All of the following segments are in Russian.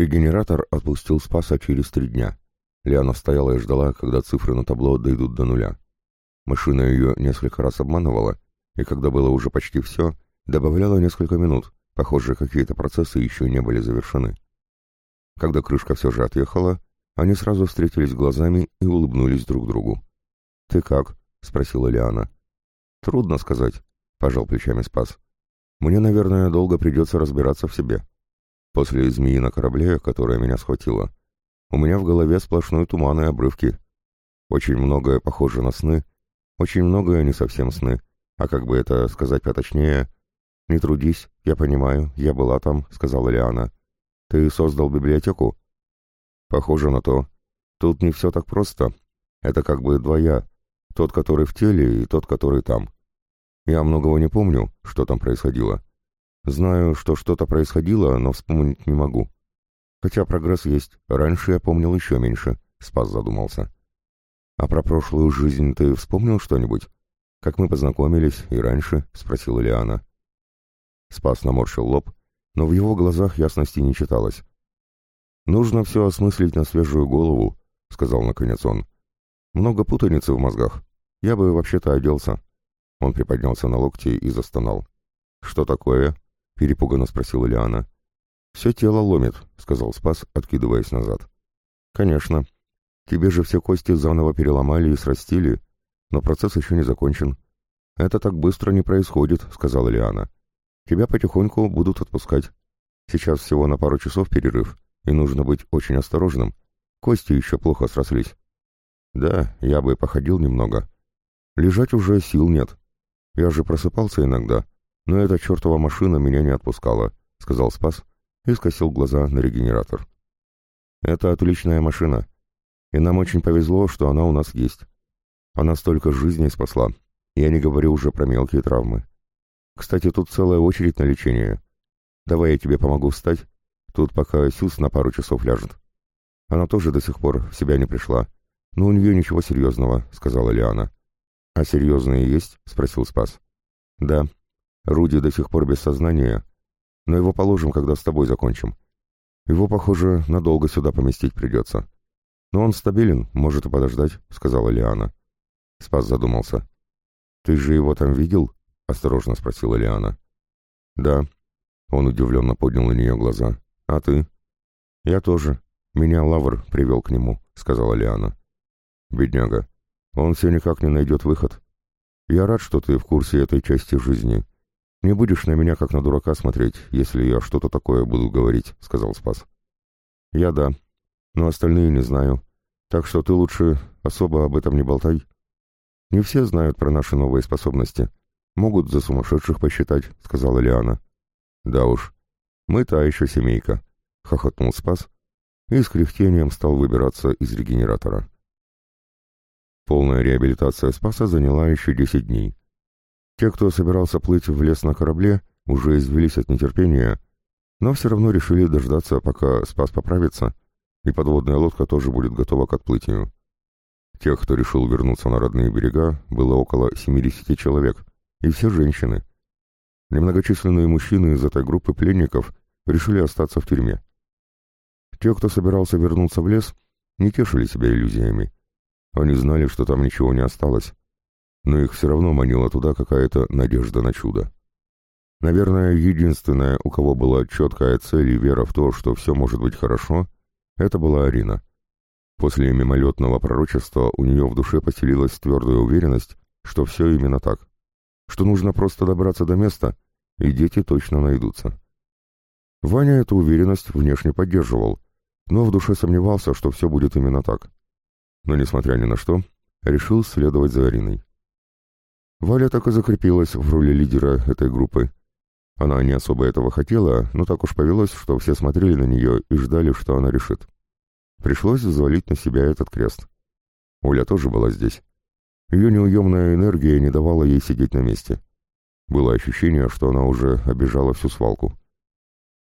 Регенератор отпустил Спаса через три дня. Лиана стояла и ждала, когда цифры на табло дойдут до нуля. Машина ее несколько раз обманывала, и когда было уже почти все, добавляла несколько минут. Похоже, какие-то процессы еще не были завершены. Когда крышка все же отъехала, они сразу встретились глазами и улыбнулись друг другу. «Ты как?» — спросила Лиана. «Трудно сказать», — пожал плечами Спас. «Мне, наверное, долго придется разбираться в себе. После змеи на корабле, которая меня схватила, у меня в голове сплошной туман и обрывки. Очень многое похоже на сны, очень многое не совсем сны, а как бы это сказать поточнее... «Не трудись, я понимаю, я была там», — сказала Лиана. «Ты создал библиотеку?» «Похоже на то. Тут не все так просто. Это как бы два тот, который в теле, и тот, который там. Я многого не помню, что там происходило. Знаю, что что-то происходило, но вспомнить не могу. Хотя прогресс есть. Раньше я помнил еще меньше. Спас задумался. А про прошлую жизнь ты вспомнил что-нибудь? Как мы познакомились и раньше? Спросила Лиана. Спас наморщил лоб, но в его глазах ясности не читалось. «Нужно все осмыслить на свежую голову», — сказал наконец он. «Много путаницы в мозгах. Я бы вообще-то оделся». Он приподнялся на локте и застонал. «Что такое?» Перепуганно спросила Лиана. «Все тело ломит», — сказал Спас, откидываясь назад. «Конечно. Тебе же все кости заново переломали и срастили, но процесс еще не закончен. Это так быстро не происходит», — сказала Лиана. «Тебя потихоньку будут отпускать. Сейчас всего на пару часов перерыв, и нужно быть очень осторожным. Кости еще плохо срослись». «Да, я бы походил немного. Лежать уже сил нет. Я же просыпался иногда, но эта чертова машина меня не отпускала, сказал Спас и скосил глаза на регенератор. Это отличная машина, и нам очень повезло, что она у нас есть. Она столько жизней спасла, я не говорю уже про мелкие травмы. Кстати, тут целая очередь на лечение. Давай я тебе помогу встать, тут пока Сюз на пару часов ляжет. Она тоже до сих пор в себя не пришла. Но у нее ничего серьезного, сказала Лиана. А серьезные есть? спросил Спас. Да, Руди до сих пор без сознания, но его положим, когда с тобой закончим. Его, похоже, надолго сюда поместить придется. Но он стабилен, может и подождать», — сказала Лиана. Спас задумался. «Ты же его там видел?» — осторожно спросила Лиана. «Да». Он удивленно поднял на нее глаза. «А ты?» «Я тоже. Меня Лавр привел к нему», — сказала Лиана. «Бедняга. Он все никак не найдет выход. Я рад, что ты в курсе этой части жизни. «Не будешь на меня как на дурака смотреть, если я что-то такое буду говорить», — сказал Спас. «Я да, но остальные не знаю. Так что ты лучше особо об этом не болтай. Не все знают про наши новые способности. Могут за сумасшедших посчитать», — сказала Лиана. «Да уж, мы та еще семейка», — хохотнул Спас и с кряхтением стал выбираться из регенератора. Полная реабилитация Спаса заняла еще десять дней. Те, кто собирался плыть в лес на корабле, уже извелись от нетерпения, но все равно решили дождаться, пока спас поправится, и подводная лодка тоже будет готова к отплытию. Тех, кто решил вернуться на родные берега, было около 70 человек, и все женщины. Немногочисленные мужчины из этой группы пленников решили остаться в тюрьме. Те, кто собирался вернуться в лес, не тешили себя иллюзиями. Они знали, что там ничего не осталось, но их все равно манила туда какая-то надежда на чудо. Наверное, единственная, у кого была четкая цель и вера в то, что все может быть хорошо, это была Арина. После мимолетного пророчества у нее в душе поселилась твердая уверенность, что все именно так, что нужно просто добраться до места, и дети точно найдутся. Ваня эту уверенность внешне поддерживал, но в душе сомневался, что все будет именно так. Но, несмотря ни на что, решил следовать за Ариной. Валя так и закрепилась в роли лидера этой группы. Она не особо этого хотела, но так уж повелось, что все смотрели на нее и ждали, что она решит. Пришлось взвалить на себя этот крест. Оля тоже была здесь. Ее неуемная энергия не давала ей сидеть на месте. Было ощущение, что она уже обижала всю свалку.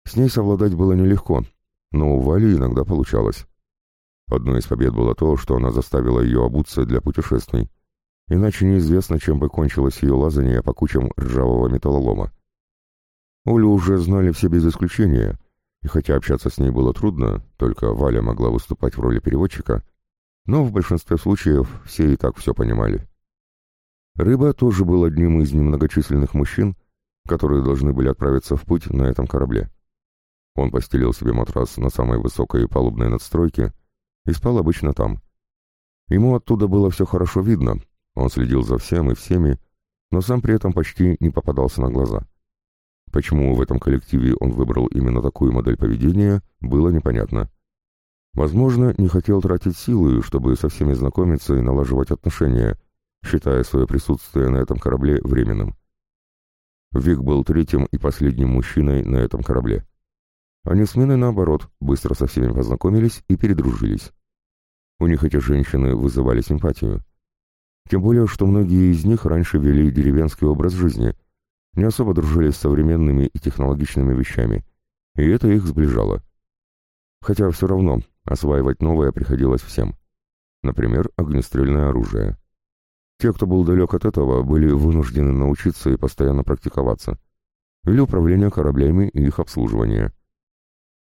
С ней совладать было нелегко, но у Вали иногда получалось. Одной из побед было то, что она заставила ее обуться для путешествий иначе неизвестно, чем бы кончилось ее лазание по кучам ржавого металлолома. Олю уже знали все без исключения, и хотя общаться с ней было трудно, только Валя могла выступать в роли переводчика, но в большинстве случаев все и так все понимали. Рыба тоже был одним из немногочисленных мужчин, которые должны были отправиться в путь на этом корабле. Он постелил себе матрас на самой высокой палубной надстройке и спал обычно там. Ему оттуда было все хорошо видно, он следил за всем и всеми, но сам при этом почти не попадался на глаза. Почему в этом коллективе он выбрал именно такую модель поведения, было непонятно. Возможно, не хотел тратить силы, чтобы со всеми знакомиться и налаживать отношения, считая свое присутствие на этом корабле временным. Вик был третьим и последним мужчиной на этом корабле. Они с Миной, наоборот, быстро со всеми познакомились и передружились. У них эти женщины вызывали симпатию. Тем более, что многие из них раньше вели деревенский образ жизни, не особо дружили с современными и технологичными вещами, и это их сближало. Хотя все равно осваивать новое приходилось всем. Например, огнестрельное оружие. Те, кто был далек от этого, были вынуждены научиться и постоянно практиковаться. Или управление кораблями и их обслуживание.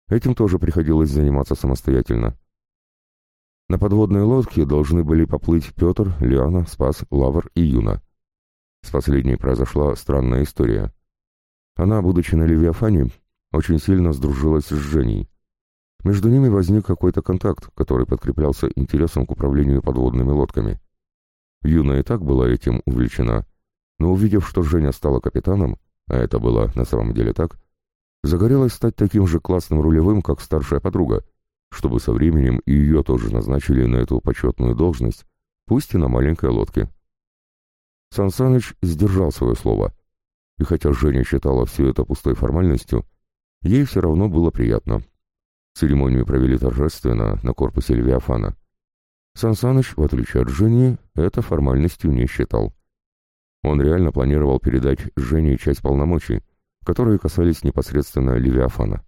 Этим тоже приходилось заниматься самостоятельно. На подводной лодке должны были поплыть Петр, Лиана, Спас, Лавр и Юна. С последней произошла странная история. Она, будучи на Левиафане, очень сильно сдружилась с Женей. Между ними возник какой-то контакт, который подкреплялся интересом к управлению подводными лодками. Юна и так была этим увлечена, но увидев, что Женя стала капитаном, а это было на самом деле так, загорелась стать таким же классным рулевым, как старшая подруга, чтобы со временем и ее тоже назначили на эту почетную должность, пусть и на маленькой лодке. Сансаныч сдержал свое слово, и хотя Женя считала все это пустой формальностью, ей все равно было приятно. Церемонию провели торжественно на корпусе Левиафана. Сансаныч, в отличие от Жени, это формальностью не считал. Он реально планировал передать Жене часть полномочий, которые касались непосредственно Левиафана.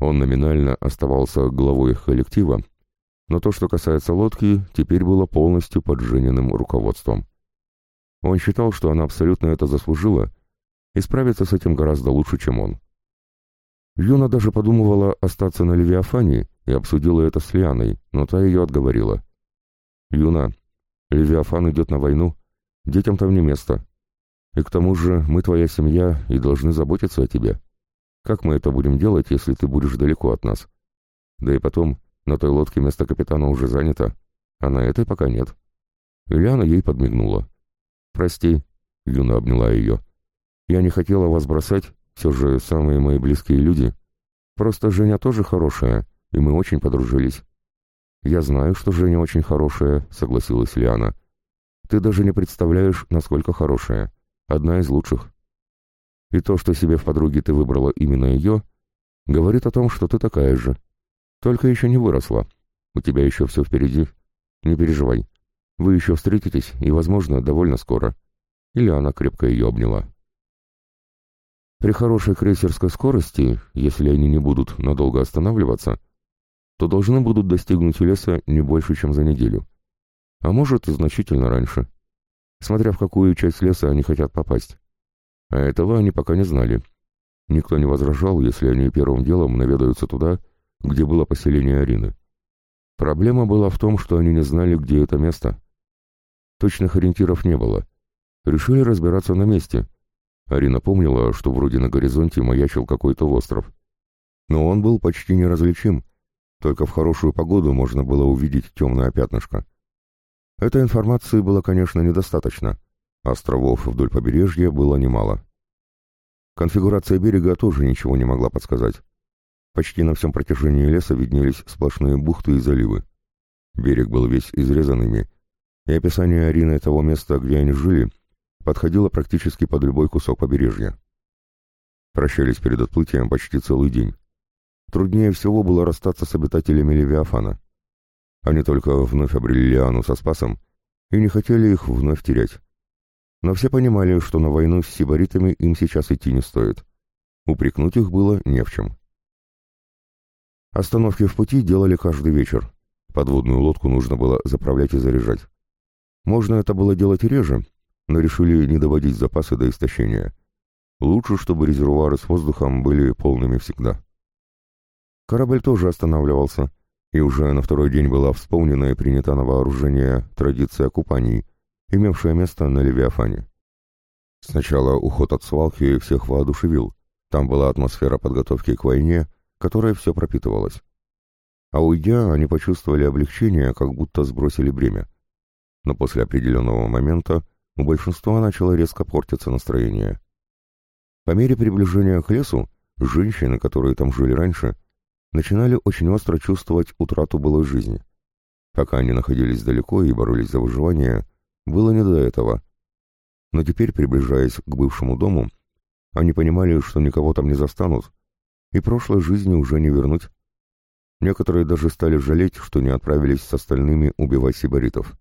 Он номинально оставался главой их коллектива, но то, что касается лодки, теперь было полностью под Жениным руководством. Он считал, что она абсолютно это заслужила, и справиться с этим гораздо лучше, чем он. Юна даже подумывала остаться на Левиафане и обсудила это с Лианой, но та ее отговорила. «Юна, Левиафан идет на войну, детям там не место. И к тому же мы твоя семья и должны заботиться о тебе. Как мы это будем делать, если ты будешь далеко от нас? Да и потом, на той лодке место капитана уже занято, а на этой пока нет». Ильяна ей подмигнула. «Прости», — Юна обняла ее. «Я не хотела вас бросать, все же самые мои близкие люди. Просто Женя тоже хорошая, и мы очень подружились». «Я знаю, что Женя очень хорошая», — согласилась Лиана. «Ты даже не представляешь, насколько хорошая. Одна из лучших. И то, что себе в подруге ты выбрала именно ее, говорит о том, что ты такая же. Только еще не выросла. У тебя еще все впереди. Не переживай. Вы еще встретитесь, и, возможно, довольно скоро». Или она крепко ее обняла. При хорошей крейсерской скорости, если они не будут надолго останавливаться, то должны будут достигнуть леса не больше, чем за неделю. А может, значительно раньше. Смотря в какую часть леса они хотят попасть. А этого они пока не знали. Никто не возражал, если они первым делом наведаются туда, где было поселение Арины. Проблема была в том, что они не знали, где это место. Точных ориентиров не было. Решили разбираться на месте. Арина помнила, что вроде на горизонте маячил какой-то остров. Но он был почти неразличим. Только в хорошую погоду можно было увидеть темное пятнышко. Этой информации было, конечно, недостаточно. Островов вдоль побережья было немало. Конфигурация берега тоже ничего не могла подсказать. Почти на всем протяжении леса виднелись сплошные бухты и заливы. Берег был весь изрезанными, и описание Арины того места, где они жили, подходило практически под любой кусок побережья. Прощались перед отплытием почти целый день. Труднее всего было расстаться с обитателями Левиафана. Они только вновь обрели Лиану со Спасом и не хотели их вновь терять. Но все понимали, что на войну с сибаритами им сейчас идти не стоит. Упрекнуть их было не в чем. Остановки в пути делали каждый вечер. Подводную лодку нужно было заправлять и заряжать. Можно это было делать реже, но решили не доводить запасы до истощения. Лучше, чтобы резервуары с воздухом были полными всегда. Корабль тоже останавливался, и уже на второй день была вспомнена и принята на вооружение традиция купаний, имевшая место на Левиафане. Сначала уход от свалки всех воодушевил. Там была атмосфера подготовки к войне, которой все пропитывалось. А уйдя, они почувствовали облегчение, как будто сбросили бремя. Но после определенного момента у большинства начало резко портиться настроение. По мере приближения к лесу, женщины, которые там жили раньше, начинали очень остро чувствовать утрату былой жизни. Пока они находились далеко и боролись за выживание, было не до этого. Но теперь, приближаясь к бывшему дому, они понимали, что никого там не застанут, и прошлой жизни уже не вернуть. Некоторые даже стали жалеть, что не отправились с остальными убивать сибаритов.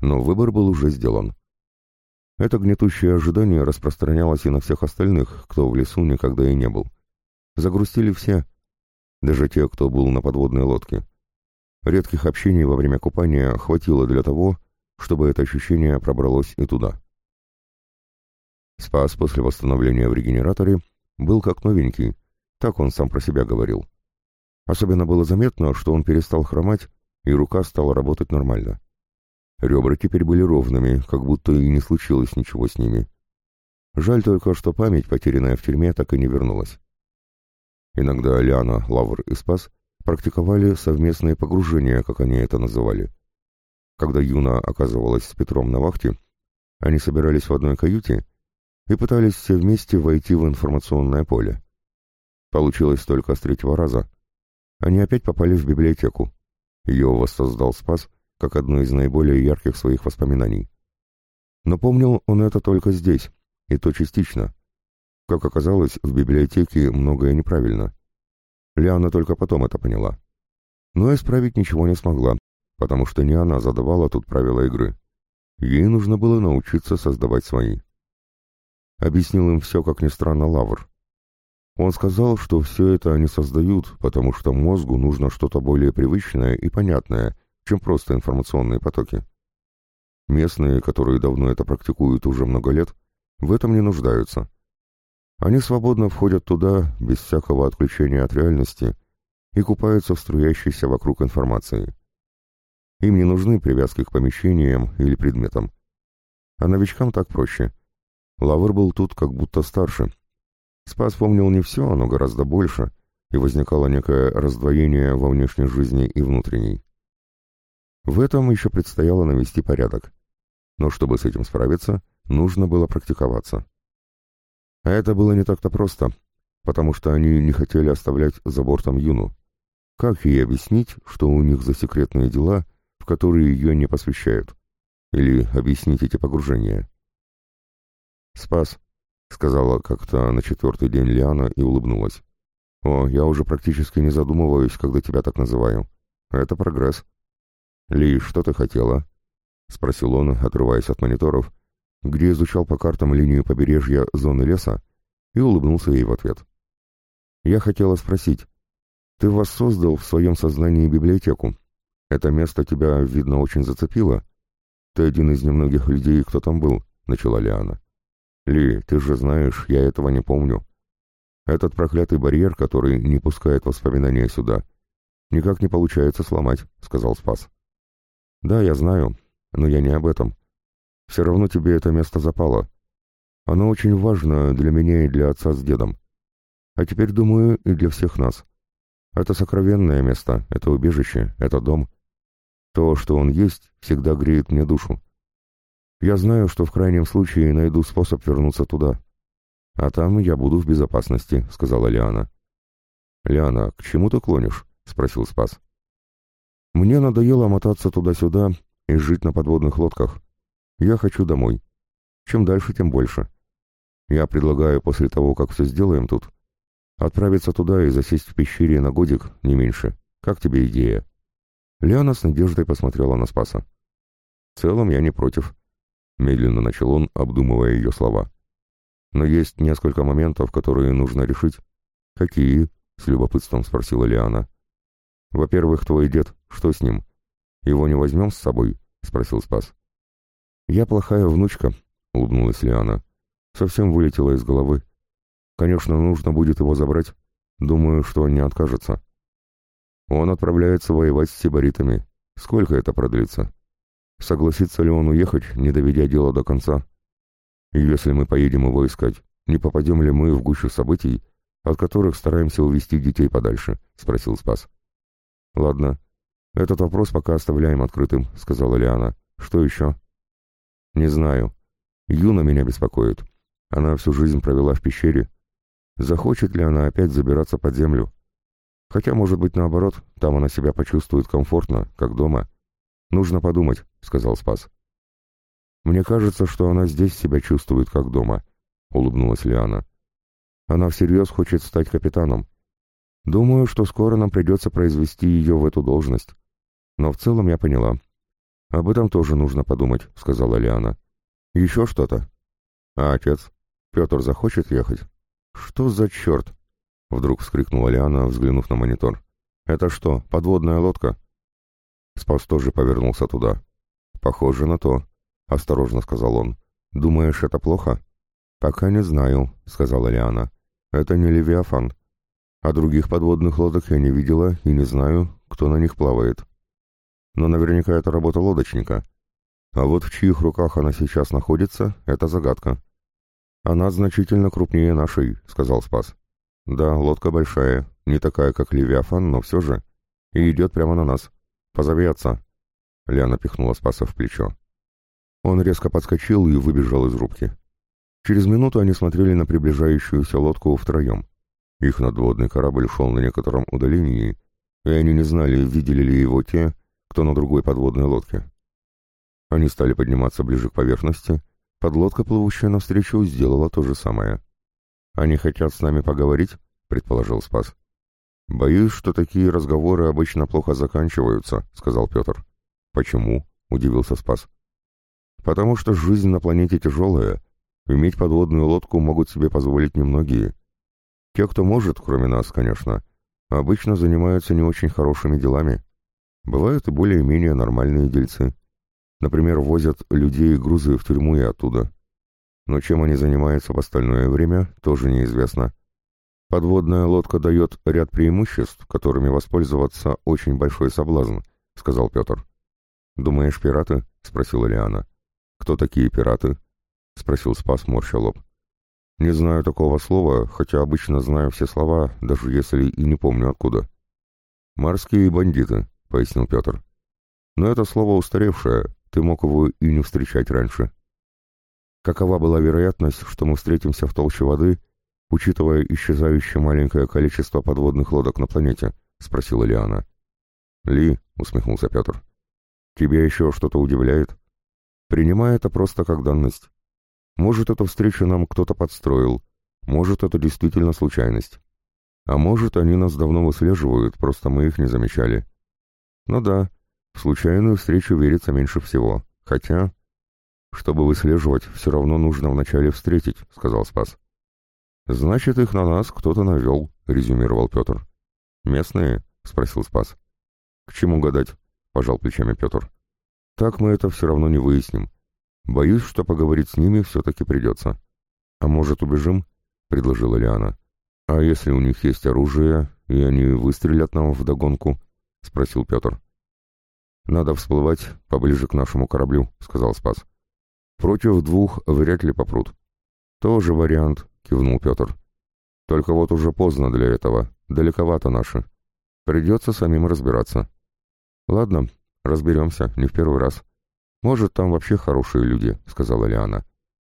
Но выбор был уже сделан. Это гнетущее ожидание распространялось и на всех остальных, кто в лесу никогда и не был. Загрустили все, даже те, кто был на подводной лодке. Редких общений во время купания хватило для того, чтобы это ощущение пробралось и туда. Спас после восстановления в регенераторе был как новенький, так он сам про себя говорил. Особенно было заметно, что он перестал хромать, и рука стала работать нормально. Ребра теперь были ровными, как будто и не случилось ничего с ними. Жаль только, что память, потерянная в тюрьме, так и не вернулась. Иногда Лиана, Лавр и Спас практиковали совместные погружения, как они это называли. Когда Юна оказывалась с Петром на вахте, они собирались в одной каюте и пытались все вместе войти в информационное поле. Получилось только с третьего раза. Они опять попали в библиотеку. Ее воссоздал Спас как одно из наиболее ярких своих воспоминаний. Но помнил он это только здесь, и то частично. Как оказалось, в библиотеке многое неправильно. Лиана только потом это поняла. Но исправить ничего не смогла, потому что не она задавала тут правила игры. Ей нужно было научиться создавать свои. Объяснил им все, как ни странно, Лавр. Он сказал, что все это они создают, потому что мозгу нужно что-то более привычное и понятное, чем просто информационные потоки. Местные, которые давно это практикуют уже много лет, в этом не нуждаются. Они свободно входят туда, без всякого отключения от реальности, и купаются в струящейся вокруг информации. Им не нужны привязки к помещениям или предметам. А новичкам так проще. Лавр был тут как будто старше. Спас помнил не все, но гораздо больше, и возникало некое раздвоение во внешней жизни и внутренней. В этом еще предстояло навести порядок. Но чтобы с этим справиться, нужно было практиковаться. А это было не так-то просто, потому что они не хотели оставлять за бортом Юну. Как ей объяснить, что у них за секретные дела, в которые ее не посвящают? Или объяснить эти погружения? «Спас», — сказала как-то на четвертый день Лиана и улыбнулась. «О, я уже практически не задумываюсь, когда тебя так называю. Это прогресс». «Ли, что ты хотела?» — спросил он, отрываясь от мониторов где изучал по картам линию побережья зоны леса и улыбнулся ей в ответ. «Я хотела спросить, ты воссоздал в своем сознании библиотеку. Это место тебя, видно, очень зацепило. Ты один из немногих людей, кто там был», — начала Лиана. «Ли, ты же знаешь, я этого не помню. Этот проклятый барьер, который не пускает воспоминания сюда, никак не получается сломать», — сказал Спас. «Да, я знаю, но я не об этом. Все равно тебе это место запало. Оно очень важно для меня и для отца с дедом. А теперь, думаю, и для всех нас. Это сокровенное место, это убежище, это дом. То, что он есть, всегда греет мне душу. Я знаю, что в крайнем случае найду способ вернуться туда. А там я буду в безопасности, — сказала Лиана. «Лиана, к чему ты клонишь?» — спросил Спас. «Мне надоело мотаться туда-сюда и жить на подводных лодках. Я хочу домой. Чем дальше, тем больше. Я предлагаю после того, как все сделаем тут, отправиться туда и засесть в пещере на годик, не меньше. Как тебе идея?» Лиана с надеждой посмотрела на Спаса. «В целом я не против», — медленно начал он, обдумывая ее слова. «Но есть несколько моментов, которые нужно решить». «Какие?» — с любопытством спросила Лиана. «Во-первых, твой дед. Что с ним? Его не возьмем с собой?» — спросил Спас. «Я плохая внучка», — улыбнулась Лиана. «Совсем вылетела из головы. Конечно, нужно будет его забрать. Думаю, что он не откажется. Он отправляется воевать с сибаритами. Сколько это продлится? Согласится ли он уехать, не доведя дело до конца? Если мы поедем его искать, не попадем ли мы в гущу событий, от которых стараемся увести детей подальше?» — спросил Спас. «Ладно, этот вопрос пока оставляем открытым», — сказала Лиана. «Что еще?» «Не знаю. Юна меня беспокоит. Она всю жизнь провела в пещере. Захочет ли она опять забираться под землю? Хотя, может быть, наоборот, там она себя почувствует комфортно, как дома. Нужно подумать», — сказал Спас. «Мне кажется, что она здесь себя чувствует как дома», — улыбнулась Лиана. «Она всерьез хочет стать капитаном. Думаю, что скоро нам придется произвести ее в эту должность. Но в целом я поняла. Об этом тоже нужно подумать», — сказала Лиана. «Еще что-то?» «А отец? Петр захочет ехать?» «Что за черт?» — вдруг вскрикнула Лиана, взглянув на монитор. «Это что, подводная лодка?» Спас тоже повернулся туда. «Похоже на то», — осторожно сказал он. «Думаешь, это плохо?» «Пока не знаю», — сказала Лиана. «Это не Левиафан. А других подводных лодок я не видела и не знаю, кто на них плавает. Но наверняка это работа лодочника. А вот в чьих руках она сейчас находится, это загадка. Она значительно крупнее нашей, сказал Спас. Да, лодка большая, не такая, как Левиафан, но все же. И идет прямо на нас. Позови отца. Ляна пихнула Спаса в плечо. Он резко подскочил и выбежал из рубки. Через минуту они смотрели на приближающуюся лодку втроем. Их надводный корабль шел на некотором удалении, и они не знали, видели ли его те, кто на другой подводной лодке. Они стали подниматься ближе к поверхности, подлодка, плывущая навстречу, сделала то же самое. «Они хотят с нами поговорить?» — предположил Спас. «Боюсь, что такие разговоры обычно плохо заканчиваются», — сказал Петр. «Почему?» — удивился Спас. «Потому что жизнь на планете тяжелая. Иметь подводную лодку могут себе позволить немногие. Те, кто может, кроме нас, конечно, обычно занимаются не очень хорошими делами. Бывают и более-менее нормальные дельцы. Например, возят людей и грузы в тюрьму и оттуда. Но чем они занимаются в остальное время, тоже неизвестно. Подводная лодка дает ряд преимуществ, которыми воспользоваться очень большой соблазн, сказал Петр. Думаешь, пираты? спросила Лиана. Кто такие пираты? спросил Спас, морща лоб. Не знаю такого слова, хотя обычно знаю все слова, даже если и не помню откуда. Морские бандиты, — пояснил Петр. «Но это слово устаревшее, ты мог его и не встречать раньше». «Какова была вероятность, что мы встретимся в толще воды, учитывая исчезающее маленькое количество подводных лодок на планете?» — спросила Лиана. «Ли», — усмехнулся Петр, — «тебя еще что-то удивляет? Принимай это просто как данность. Может, эту встречу нам кто-то подстроил, может, это действительно случайность. А может, они нас давно выслеживают, просто мы их не замечали. Ну да, в случайную встречу верится меньше всего. Хотя, чтобы выслеживать, все равно нужно вначале встретить, сказал Спас. Значит, их на нас кто-то навел, резюмировал Петр. Местные? спросил Спас. К чему гадать? пожал плечами Петр. Так мы это все равно не выясним. Боюсь, что поговорить с ними все-таки придется. А может, убежим? предложила Лиана. А если у них есть оружие, и они выстрелят нам вдогонку? — спросил Петр. «Надо всплывать поближе к нашему кораблю», — сказал Спас. «Против двух вряд ли попрут». «Тоже вариант», — кивнул Петр. «Только вот уже поздно для этого, далековато наши. Придется самим разбираться». «Ладно, разберемся, не в первый раз. Может, там вообще хорошие люди», — сказала Лиана.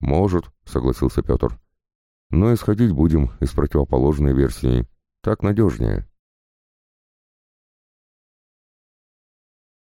«Может», — согласился Петр. «Но исходить будем из противоположной версии. Так надежнее».